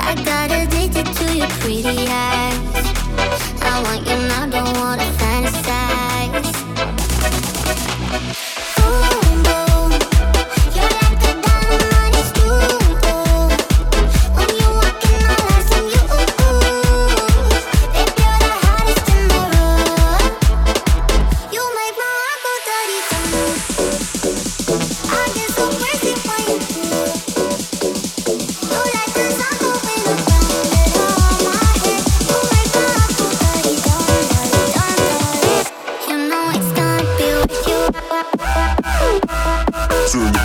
I got addicted to your pretty eyes. I want your чудо.